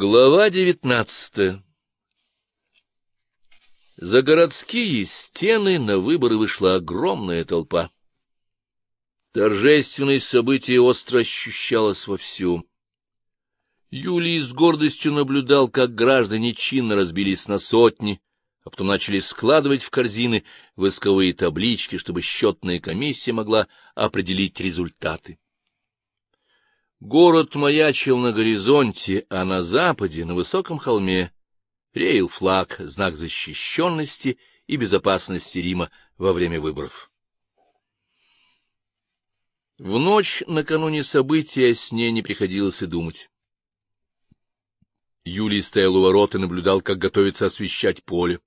Глава девятнадцатая За городские стены на выборы вышла огромная толпа. Торжественное событие остро ощущалось вовсю. Юлий с гордостью наблюдал, как граждане чинно разбились на сотни, а потом начали складывать в корзины восковые таблички, чтобы счетная комиссия могла определить результаты. Город маячил на горизонте, а на западе, на высоком холме, реял флаг, знак защищенности и безопасности Рима во время выборов. В ночь накануне события о сне не приходилось и думать. Юлий стоял у ворот и наблюдал, как готовится освещать поле,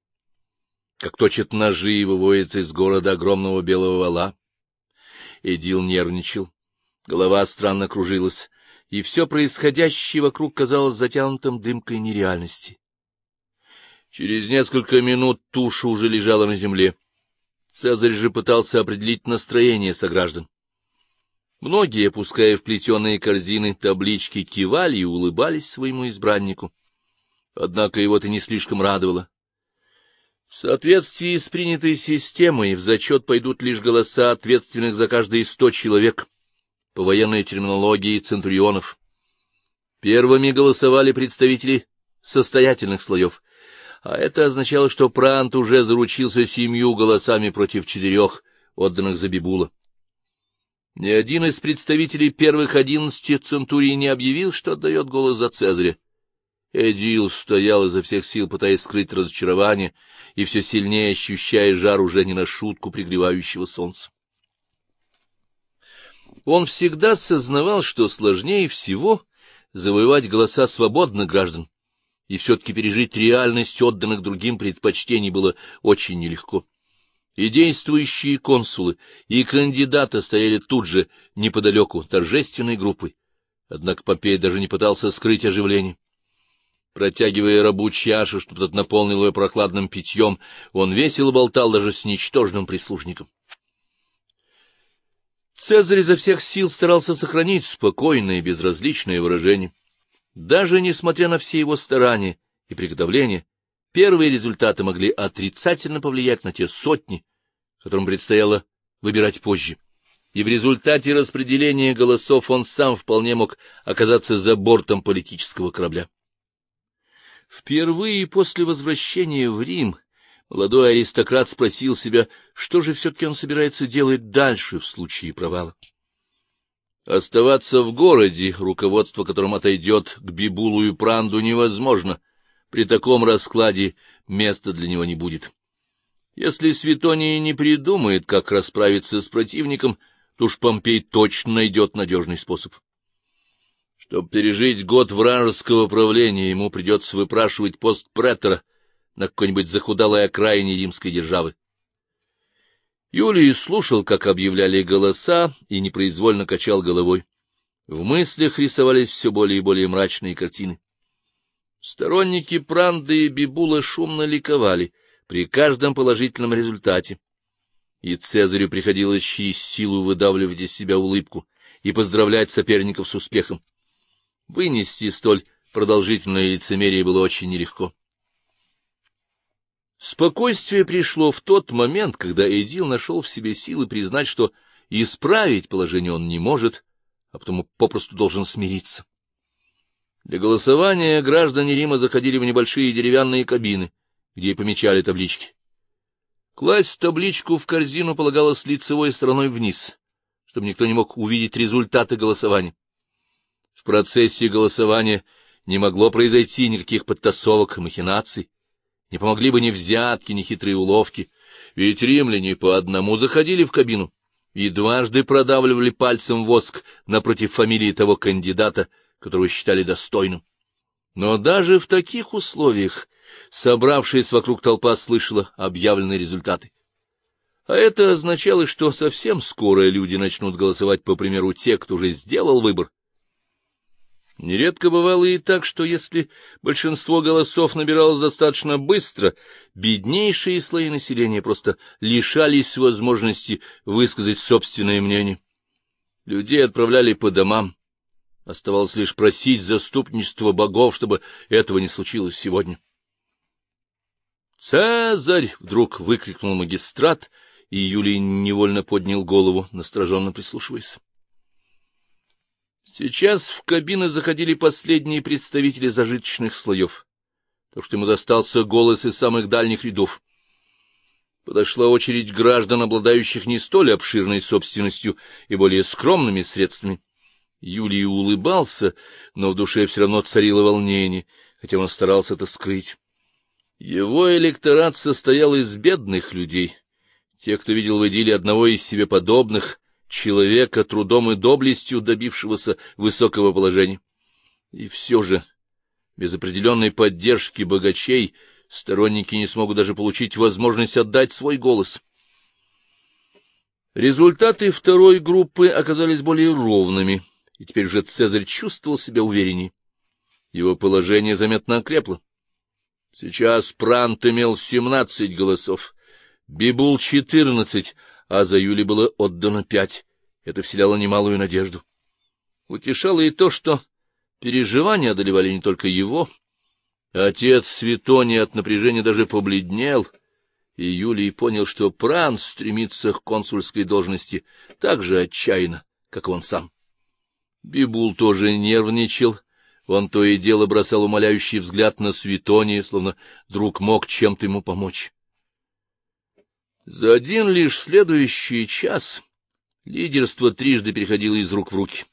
как точат ножи и выводится из города огромного белого вала. Эдил нервничал, голова странно кружилась, и все происходящее вокруг казалось затянутым дымкой нереальности. Через несколько минут туша уже лежала на земле. Цезарь же пытался определить настроение сограждан. Многие, опуская в плетеные корзины таблички, кивали и улыбались своему избраннику. Однако его это не слишком радовало. В соответствии с принятой системой в зачет пойдут лишь голоса ответственных за каждые сто человек, по военной терминологии центурионов. Первыми голосовали представители состоятельных слоев, а это означало, что Прант уже заручился семью голосами против четырех, отданных за Бибула. Ни один из представителей первых одиннадцати центурий не объявил, что отдает голос за Цезаря. Эдил стоял изо всех сил, пытаясь скрыть разочарование, и все сильнее ощущая жар уже не на шутку пригревающего солнца. Он всегда сознавал, что сложнее всего завоевать голоса свободных граждан, и все-таки пережить реальность отданных другим предпочтений было очень нелегко. И действующие консулы, и кандидаты стояли тут же, неподалеку, торжественной группой. Однако Помпей даже не пытался скрыть оживление. Протягивая рабу чашу, чтобы тот наполнил ее прохладным питьем, он весело болтал даже с ничтожным прислужником. Цезарь изо всех сил старался сохранить спокойное и безразличное выражение. Даже несмотря на все его старания и приготовления, Первые результаты могли отрицательно повлиять на те сотни, которым предстояло выбирать позже. И в результате распределения голосов он сам вполне мог оказаться за бортом политического корабля. Впервые после возвращения в Рим молодой аристократ спросил себя, что же все-таки он собирается делать дальше в случае провала. Оставаться в городе, руководство которым отойдет к Бибулу и Пранду, невозможно — при таком раскладе места для него не будет. Если Светония не придумает, как расправиться с противником, то уж Помпей точно найдет надежный способ. Чтобы пережить год вражеского правления, ему придется выпрашивать пост претора на какой-нибудь захудалой окраине римской державы. Юлий слушал, как объявляли голоса, и непроизвольно качал головой. В мыслях рисовались все более и более мрачные картины. Сторонники Пранды и Бибула шумно ликовали при каждом положительном результате. И Цезарю приходилось через силу выдавливать из себя улыбку и поздравлять соперников с успехом. Вынести столь продолжительное лицемерие было очень нелегко. Спокойствие пришло в тот момент, когда Эдил нашел в себе силы признать, что исправить положение он не может, а потому попросту должен смириться. Для голосования граждане Рима заходили в небольшие деревянные кабины, где и помечали таблички. Класть табличку в корзину полагалось лицевой стороной вниз, чтобы никто не мог увидеть результаты голосования. В процессе голосования не могло произойти никаких подтасовок и махинаций, не помогли бы ни взятки, ни хитрые уловки, ведь римляне по одному заходили в кабину и дважды продавливали пальцем воск напротив фамилии того кандидата, которого считали достойным. Но даже в таких условиях собравшаяся вокруг толпа слышала объявленные результаты. А это означало, что совсем скоро люди начнут голосовать по примеру тех, кто уже сделал выбор. Нередко бывало и так, что если большинство голосов набиралось достаточно быстро, беднейшие слои населения просто лишались возможности высказать собственное мнение. Людей отправляли по домам, Оставалось лишь просить заступничество богов, чтобы этого не случилось сегодня. «Цезарь!» — вдруг выкрикнул магистрат, и Юлий невольно поднял голову, настороженно прислушиваясь. Сейчас в кабины заходили последние представители зажиточных слоев, так что ему достался голос из самых дальних рядов. Подошла очередь граждан, обладающих не столь обширной собственностью и более скромными средствами. Юлий улыбался, но в душе все равно царило волнение, хотя он старался это скрыть. Его электорат состоял из бедных людей, те, кто видел в идилле одного из себе подобных, человека, трудом и доблестью добившегося высокого положения. И все же, без определенной поддержки богачей, сторонники не смогут даже получить возможность отдать свой голос. Результаты второй группы оказались более ровными, и теперь же Цезарь чувствовал себя увереннее. Его положение заметно окрепло. Сейчас Прант имел семнадцать голосов, Бибул — четырнадцать, а за Юли было отдано пять. Это вселяло немалую надежду. Утешало и то, что переживания одолевали не только его. Отец Светоний от напряжения даже побледнел, и Юлий понял, что Пран стремится к консульской должности так же отчаянно, как он сам. Бибул тоже нервничал, он то и дело бросал умоляющий взгляд на Светония, словно друг мог чем-то ему помочь. За один лишь следующий час лидерство трижды переходило из рук в руки.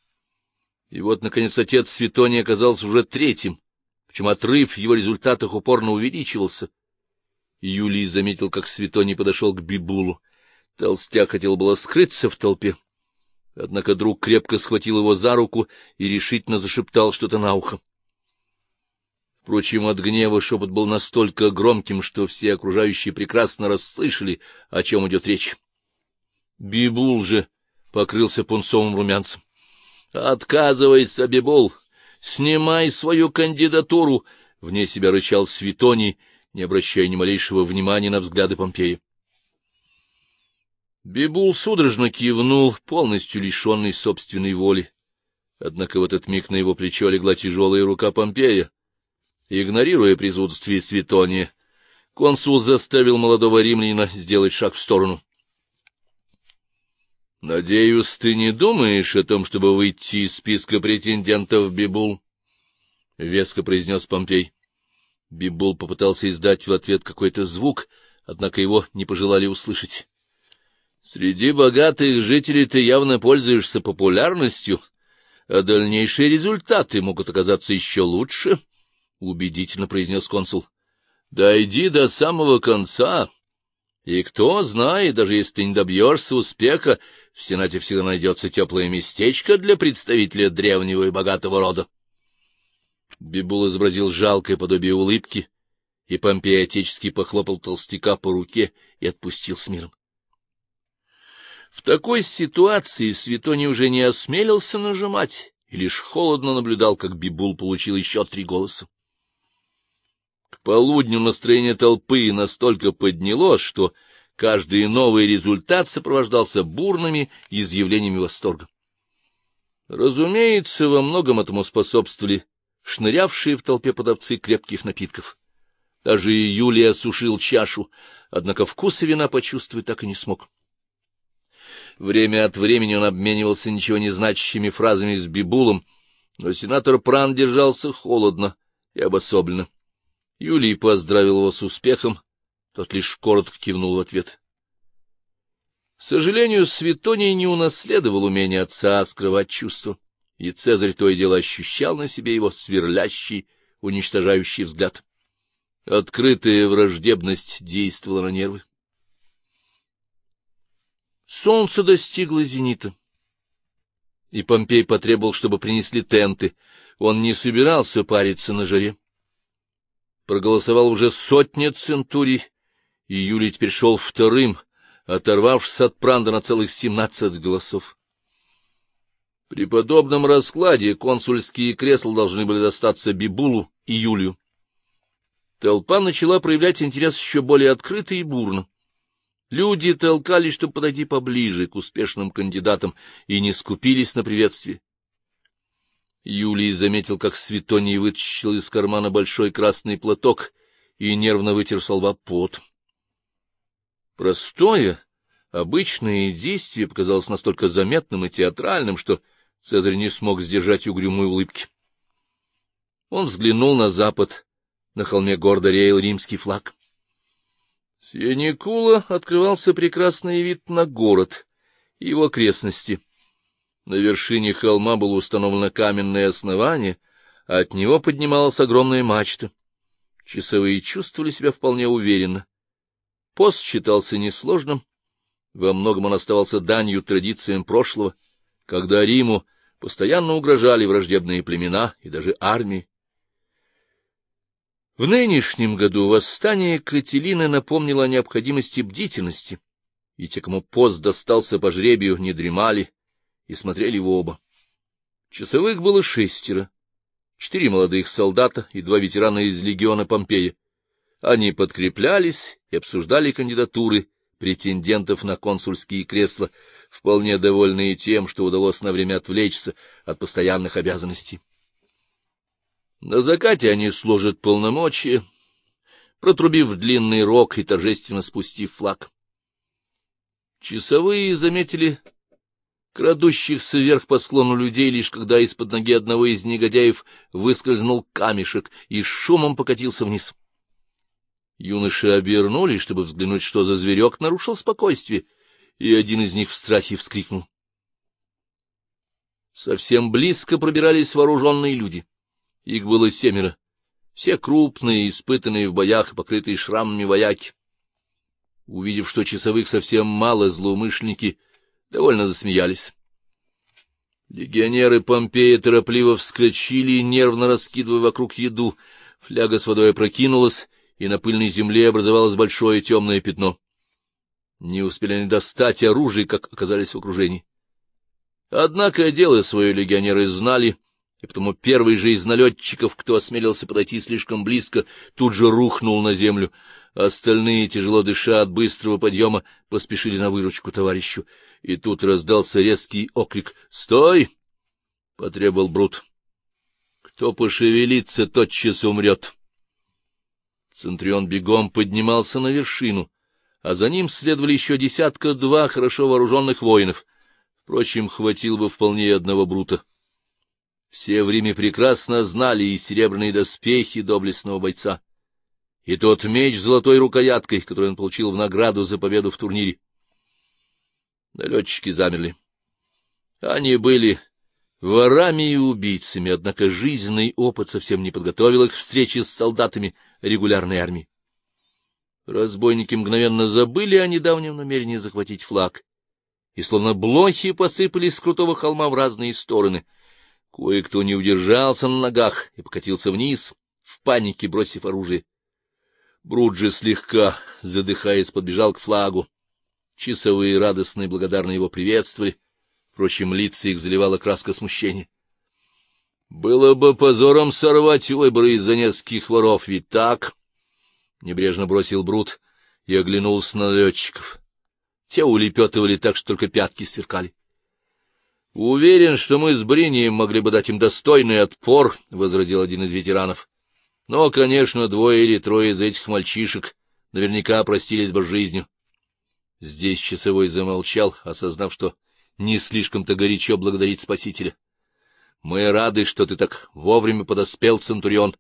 И вот, наконец, отец Светоний оказался уже третьим, причем отрыв в его результатах упорно увеличивался. Юлий заметил, как Светоний подошел к Бибулу. Толстяк хотел было скрыться в толпе. Однако друг крепко схватил его за руку и решительно зашептал что-то на ухо. Впрочем, от гнева шепот был настолько громким, что все окружающие прекрасно расслышали, о чем идет речь. Бибул же покрылся пунцовым румянцем. — Отказывайся, Бибул! Снимай свою кандидатуру! — вне себя рычал Светоний, не обращая ни малейшего внимания на взгляды Помпея. Бибул судорожно кивнул, полностью лишенный собственной воли. Однако в этот миг на его плечо легла тяжелая рука Помпея. Игнорируя присутствие Светония, консул заставил молодого римлянина сделать шаг в сторону. — Надеюсь, ты не думаешь о том, чтобы выйти из списка претендентов, Бибул? — веско произнес Помпей. Бибул попытался издать в ответ какой-то звук, однако его не пожелали услышать. — Среди богатых жителей ты явно пользуешься популярностью, а дальнейшие результаты могут оказаться еще лучше. —— убедительно произнес консул. — Дойди до самого конца, и кто знает, даже если ты не добьешься успеха, в Сенате всегда найдется теплое местечко для представителя древнего и богатого рода. Бибул изобразил жалкое подобие улыбки, и Помпей похлопал толстяка по руке и отпустил с миром. В такой ситуации Светоний уже не осмелился нажимать и лишь холодно наблюдал, как Бибул получил еще три голоса. Полудню настроение толпы настолько поднялось, что каждый новый результат сопровождался бурными изъявлениями восторга. Разумеется, во многом этому способствовали шнырявшие в толпе подавцы крепких напитков. Даже и Юлий осушил чашу, однако вкуса вина почувствовать так и не смог. Время от времени он обменивался ничего не значащими фразами с Бибулом, но сенатор Пран держался холодно и обособленно. Юлий поздравил его с успехом, тот лишь коротко кивнул в ответ. К сожалению, Светоний не унаследовал умения отца скрывать чувства, и Цезарь то и дело ощущал на себе его сверлящий, уничтожающий взгляд. Открытая враждебность действовала на нервы. Солнце достигло зенита, и Помпей потребовал, чтобы принесли тенты. Он не собирался париться на жаре проголосовал уже сотня центурий, и Юлий теперь шел вторым, оторвавшись от Пранда на целых семнадцать голосов. При подобном раскладе консульские кресла должны были достаться Бибулу и Юлию. Толпа начала проявлять интерес еще более открыто и бурно. Люди толкались, чтобы подойти поближе к успешным кандидатам, и не скупились на приветствие. Юлий заметил, как Светоний вытащил из кармана большой красный платок и нервно вытер со лба пот. Простое, обычное действие показалось настолько заметным и театральным, что Цезарь не смог сдержать угрюмой улыбки. Он взглянул на запад, на холме гордо реял римский флаг. С Яникула открывался прекрасный вид на город и его окрестности. На вершине холма было установлено каменное основание, а от него поднималась огромная мачта. Часовые чувствовали себя вполне уверенно. Пост считался несложным, во многом он оставался данью традициям прошлого, когда Риму постоянно угрожали враждебные племена и даже армии. В нынешнем году восстание Кателины напомнило о необходимости бдительности, и те, кому пост достался по жребию, не дремали и смотрели оба. Часовых было шестеро, четыре молодых солдата и два ветерана из легиона Помпея. Они подкреплялись и обсуждали кандидатуры претендентов на консульские кресла, вполне довольные тем, что удалось на время отвлечься от постоянных обязанностей. На закате они сложат полномочия, протрубив длинный рог и торжественно спустив флаг. Часовые заметили крадущихся вверх по склону людей, лишь когда из-под ноги одного из негодяев выскользнул камешек и шумом покатился вниз. Юноши обернулись, чтобы взглянуть, что за зверек нарушил спокойствие, и один из них в страхе вскрикнул. Совсем близко пробирались вооруженные люди. Их было семеро. Все крупные, испытанные в боях и покрытые шрамами вояки. Увидев, что часовых совсем мало, злоумышленники довольно засмеялись. Легионеры Помпея торопливо вскочили, нервно раскидывая вокруг еду. Фляга с водой опрокинулась, и на пыльной земле образовалось большое темное пятно. Не успели они достать оружие, как оказались в окружении. Однако дело свое легионеры знали — и потому первый же из налетчиков, кто осмелился подойти слишком близко, тут же рухнул на землю. Остальные, тяжело дыша от быстрого подъема, поспешили на выручку товарищу. И тут раздался резкий окрик «Стой!» — потребовал Брут. «Кто пошевелится, тотчас умрет». Центрион бегом поднимался на вершину, а за ним следовали еще десятка-два хорошо вооруженных воинов. Впрочем, хватило бы вполне одного Брута. Все в Риме прекрасно знали и серебряные доспехи доблестного бойца, и тот меч с золотой рукояткой, который он получил в награду за победу в турнире. Налетчики замерли. Они были ворами и убийцами, однако жизненный опыт совсем не подготовил их к встрече с солдатами регулярной армии. Разбойники мгновенно забыли о недавнем намерении захватить флаг, и словно блохи посыпались с крутого холма в разные стороны — Кое-кто не удержался на ногах и покатился вниз, в панике бросив оружие. Бруджи слегка, задыхаясь, подбежал к флагу. Часовые радостно и благодарно его приветствовали. Впрочем, лица их заливала краска смущения. Было бы позором сорвать выборы из-за нескольких воров, ведь так? Небрежно бросил Брут и оглянулся на летчиков. Те улепетывали так, что только пятки сверкали. — Уверен, что мы с Бринием могли бы дать им достойный отпор, — возразил один из ветеранов. — Но, конечно, двое или трое из этих мальчишек наверняка простились бы жизнью. Здесь часовой замолчал, осознав, что не слишком-то горячо благодарить Спасителя. — Мы рады, что ты так вовремя подоспел, Центурион.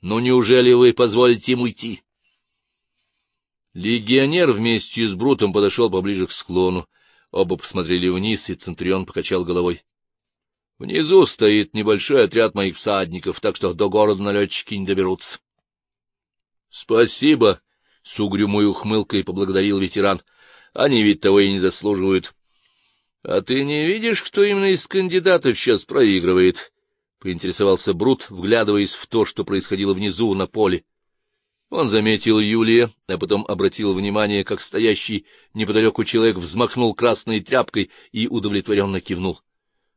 Но неужели вы позволите им уйти? Легионер вместе с Брутом подошел поближе к склону. Оба посмотрели вниз, и Центурион покачал головой. — Внизу стоит небольшой отряд моих всадников, так что до города налетчики не доберутся. — Спасибо! — с угрюмой ухмылкой поблагодарил ветеран. — Они ведь того и не заслуживают. — А ты не видишь, кто именно из кандидатов сейчас проигрывает? — поинтересовался Брут, вглядываясь в то, что происходило внизу на поле. Он заметил Юлия, а потом обратил внимание, как стоящий неподалеку человек взмахнул красной тряпкой и удовлетворенно кивнул.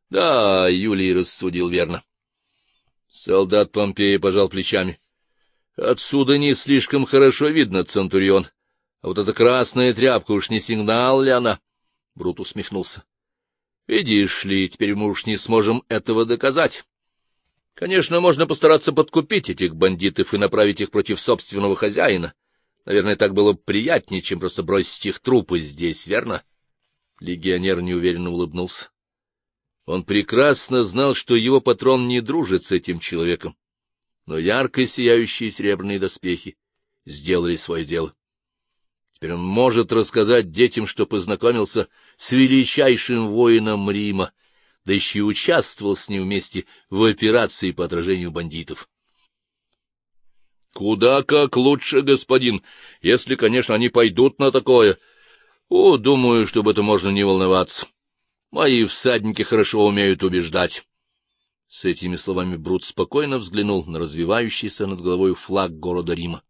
Да, Юлий рассудил верно. Солдат Помпея пожал плечами. Отсюда не слишком хорошо видно, Центурион. А вот эта красная тряпка уж не сигнал ли она? Брут усмехнулся. Видишь ли, теперь мы уж не сможем этого доказать. Конечно, можно постараться подкупить этих бандитов и направить их против собственного хозяина. Наверное, так было бы приятнее, чем просто бросить их трупы здесь, верно? Легионер неуверенно улыбнулся. Он прекрасно знал, что его патрон не дружит с этим человеком, но ярко сияющие серебряные доспехи сделали свое дело. Теперь он может рассказать детям, что познакомился с величайшим воином Рима, да еще и участвовал с ним вместе в операции по отражению бандитов. — Куда как лучше, господин, если, конечно, они пойдут на такое. О, думаю, что об этом можно не волноваться. Мои всадники хорошо умеют убеждать. С этими словами Брут спокойно взглянул на развивающийся над головой флаг города Рима.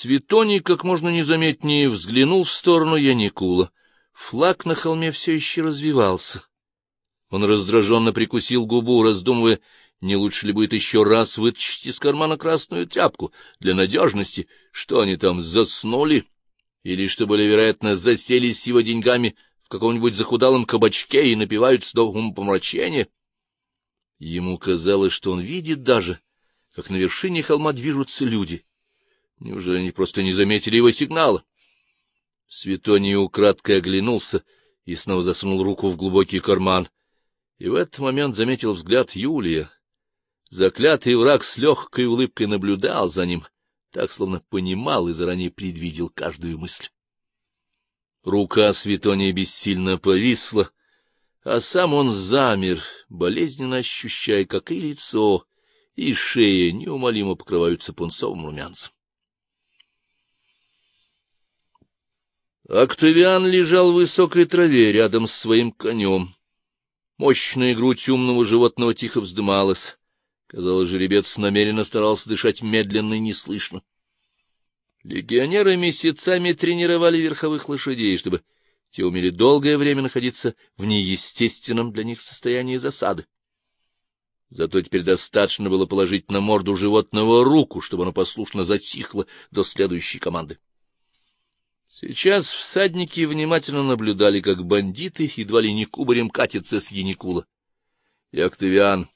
Светоний как можно незаметнее взглянул в сторону Яникула. Флаг на холме все еще развивался. Он раздраженно прикусил губу, раздумывая, не лучше ли будет еще раз вытащить из кармана красную тряпку для надежности, что они там заснули, или, что более вероятно, заселись с его деньгами в каком-нибудь захудалом кабачке и напиваются до умопомрачения. Ему казалось, что он видит даже, как на вершине холма движутся люди. Неужели они просто не заметили его сигнала? Светоний украдкой оглянулся и снова засунул руку в глубокий карман. И в этот момент заметил взгляд Юлия. Заклятый враг с легкой улыбкой наблюдал за ним, так словно понимал и заранее предвидел каждую мысль. Рука Светония бессильно повисла, а сам он замер, болезненно ощущая, как и лицо, и шея неумолимо покрываются пунцовым румянцем. Октавиан лежал в высокой траве рядом с своим конем. Мощная грудь умного животного тихо вздымалась. Казалось, жеребец намеренно старался дышать медленно и неслышно. Легионеры месяцами тренировали верховых лошадей, чтобы те умели долгое время находиться в неестественном для них состоянии засады. Зато теперь достаточно было положить на морду животного руку, чтобы оно послушно затихло до следующей команды. Сейчас всадники внимательно наблюдали, как бандиты едва ли не кубарем катятся с Яникула. И Октавиан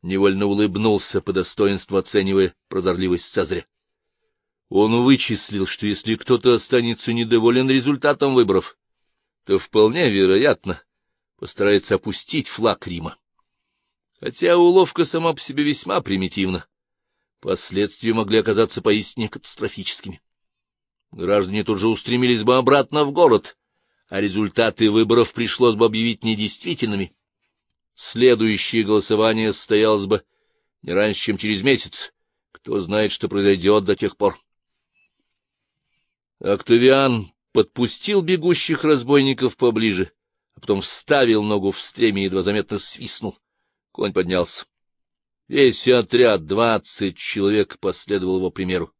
невольно улыбнулся по достоинству, оценивая прозорливость Цезаря. Он вычислил, что если кто-то останется недоволен результатом выборов, то вполне вероятно постарается опустить флаг Рима. Хотя уловка сама по себе весьма примитивна, последствия могли оказаться поистине катастрофическими граждане тут же устремились бы обратно в город, а результаты выборов пришлось бы объявить недействительными. Следующее голосование состоялось бы не раньше, чем через месяц. Кто знает, что произойдет до тех пор. Октавиан подпустил бегущих разбойников поближе, а потом вставил ногу в стремя и едва заметно свистнул. Конь поднялся. Весь отряд, двадцать человек, последовал его примеру.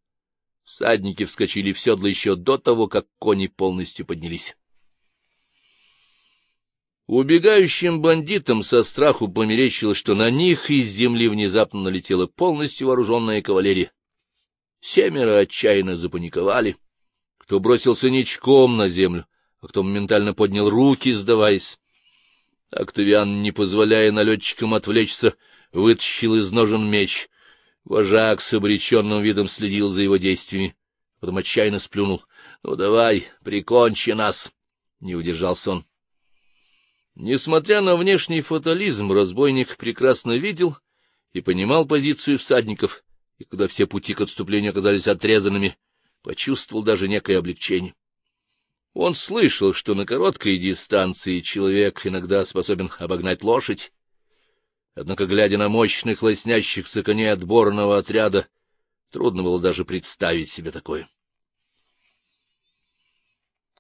Всадники вскочили в седло еще до того, как кони полностью поднялись. Убегающим бандитам со страху померещилось, что на них из земли внезапно налетела полностью вооруженная кавалерия. Семеро отчаянно запаниковали. Кто бросился ничком на землю, а кто моментально поднял руки, сдаваясь. Октавиан, не позволяя налетчикам отвлечься, вытащил из ножен меч — Вожак с обреченным видом следил за его действиями, потом отчаянно сплюнул. — Ну, давай, прикончи нас! — не удержался он. Несмотря на внешний фатализм, разбойник прекрасно видел и понимал позицию всадников, и когда все пути к отступлению оказались отрезанными, почувствовал даже некое облегчение. Он слышал, что на короткой дистанции человек иногда способен обогнать лошадь, Однако, глядя на мощных лоснящихся коней отборного отряда, трудно было даже представить себе такое.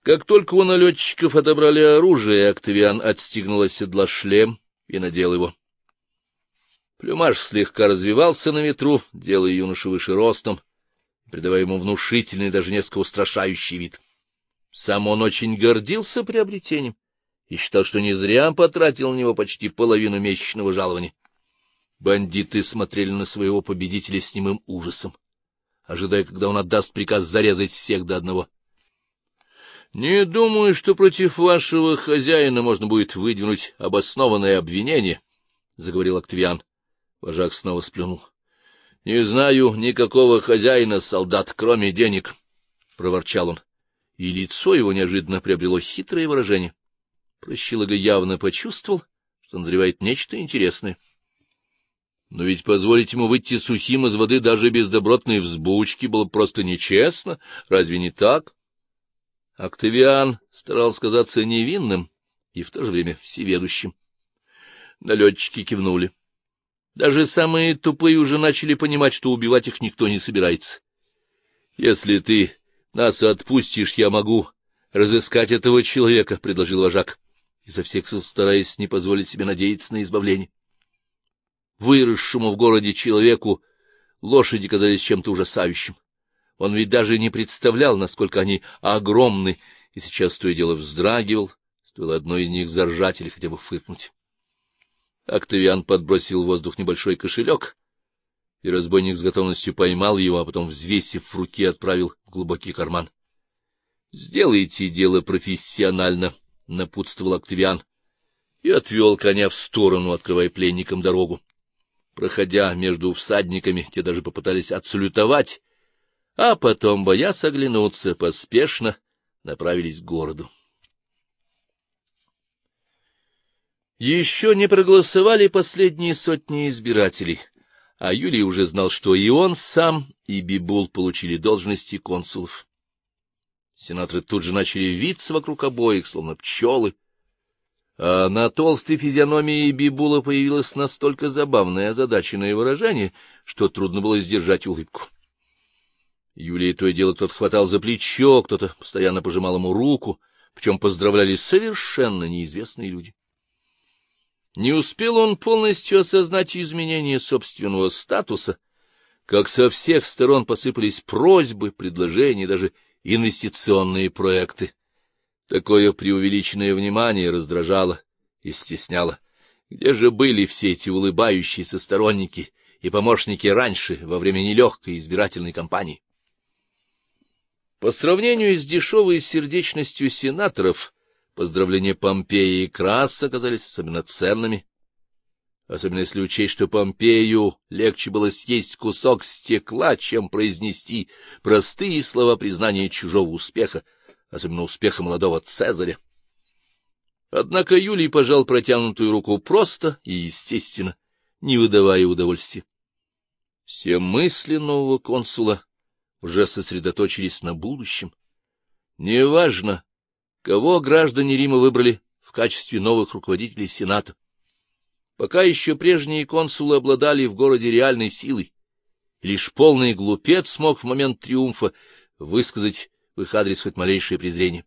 Как только у налетчиков отобрали оружие, Октавиан отстегнул от седла шлем и надел его. Плюмаж слегка развивался на ветру, делая юношу выше ростом, придавая ему внушительный, даже несколько устрашающий вид. Сам он очень гордился приобретением и считал, что не зря потратил на него почти половину месячного жалования. Бандиты смотрели на своего победителя с немым ужасом, ожидая, когда он отдаст приказ зарезать всех до одного. — Не думаю, что против вашего хозяина можно будет выдвинуть обоснованное обвинение, — заговорил Октавиан. Вожак снова сплюнул. — Не знаю никакого хозяина, солдат, кроме денег, — проворчал он. И лицо его неожиданно приобрело хитрое выражение. Прощелога явно почувствовал, что назревает нечто интересное. Но ведь позволить ему выйти сухим из воды даже без добротной взбучки было просто нечестно, разве не так? Октавиан старался казаться невинным и в то же время всеведущим. Налетчики кивнули. Даже самые тупые уже начали понимать, что убивать их никто не собирается. — Если ты нас отпустишь, я могу разыскать этого человека, — предложил вожак, изо всех сил стараясь не позволить себе надеяться на избавление. Выросшему в городе человеку лошади казались чем-то ужасающим. Он ведь даже не представлял, насколько они огромны, и сейчас то и дело вздрагивал, стоило одной из них заржать или хотя бы фыркнуть. Октавиан подбросил в воздух небольшой кошелек, и разбойник с готовностью поймал его, а потом, взвесив в руке, отправил в глубокий карман. — Сделайте дело профессионально, — напутствовал Октавиан, и отвел коня в сторону, открывая пленникам дорогу. Проходя между всадниками, те даже попытались отсалютовать, а потом, боясь оглянуться, поспешно направились к городу. Еще не проголосовали последние сотни избирателей, а Юлий уже знал, что и он сам, и Бибул получили должности консулов. Сенаторы тут же начали виться вокруг обоих, словно пчелы, а на толстой физиономии Бибула появилось настолько забавное озадаченное выражение, что трудно было сдержать улыбку. Юлии то и дело кто-то хватал за плечо, кто-то постоянно пожимал ему руку, причем поздравляли совершенно неизвестные люди. Не успел он полностью осознать изменение собственного статуса, как со всех сторон посыпались просьбы, предложения, даже инвестиционные проекты. Такое преувеличенное внимание раздражало и стесняло. Где же были все эти улыбающиеся сторонники и помощники раньше, во время нелегкой избирательной кампании? По сравнению с дешевой сердечностью сенаторов, Поздравления Помпея и Краса оказались особенно ценными, особенно если учесть, что Помпею легче было съесть кусок стекла, чем произнести простые слова признания чужого успеха, особенно успеха молодого Цезаря. Однако Юлий пожал протянутую руку просто и естественно, не выдавая удовольствия. Все мысли нового консула уже сосредоточились на будущем. Неважно, Кого граждане Рима выбрали в качестве новых руководителей Сената? Пока еще прежние консулы обладали в городе реальной силой, лишь полный глупец смог в момент триумфа высказать в их адрес хоть малейшее презрение.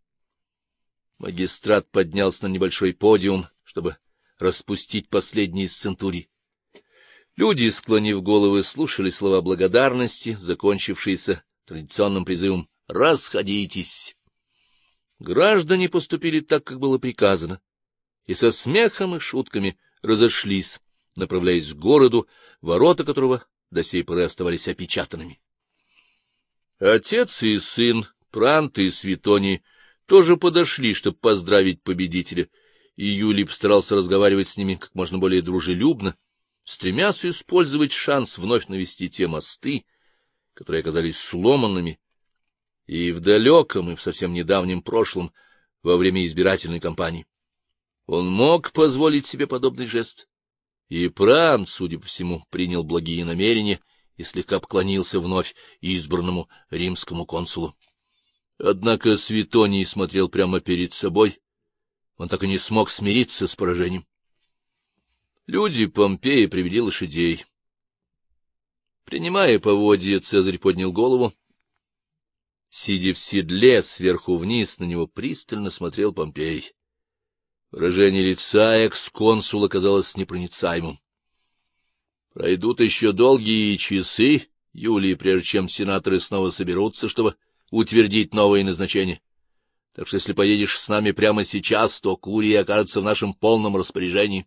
Магистрат поднялся на небольшой подиум, чтобы распустить последний из центурий. Люди, склонив головы, слушали слова благодарности, закончившиеся традиционным призывом «Расходитесь!». Граждане поступили так, как было приказано, и со смехом и шутками разошлись, направляясь к городу, ворота которого до сей поры оставались опечатанными. Отец и сын, Прант и Светоний, тоже подошли, чтобы поздравить победителя, и Юлий постарался разговаривать с ними как можно более дружелюбно, стремясь использовать шанс вновь навести те мосты, которые оказались сломанными и в далеком, и в совсем недавнем прошлом, во время избирательной кампании. Он мог позволить себе подобный жест. И Пран, судя по всему, принял благие намерения и слегка поклонился вновь избранному римскому консулу. Однако Светоний смотрел прямо перед собой. Он так и не смог смириться с поражением. Люди Помпеи привели лошадей. Принимая поводья, Цезарь поднял голову Сидя в седле, сверху вниз на него пристально смотрел Помпей. Выражение лица экс-консула казалось непроницаемым. Пройдут еще долгие часы, Юлии, прежде чем сенаторы снова соберутся, чтобы утвердить новые назначения. Так что если поедешь с нами прямо сейчас, то Курия окажется в нашем полном распоряжении.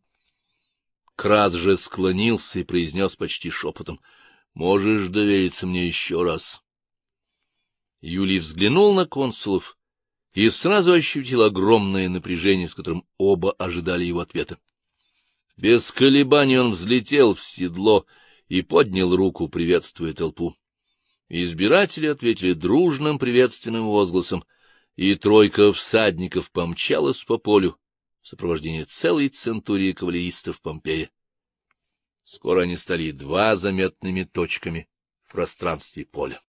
Крас же склонился и произнес почти шепотом. — Можешь довериться мне еще раз. Юлий взглянул на консулов и сразу ощутил огромное напряжение, с которым оба ожидали его ответа. Без колебаний он взлетел в седло и поднял руку, приветствуя толпу. Избиратели ответили дружным приветственным возгласом, и тройка всадников помчалась по полю в сопровождении целой центурии кавалеристов Помпея. Скоро они стали два заметными точками в пространстве поля.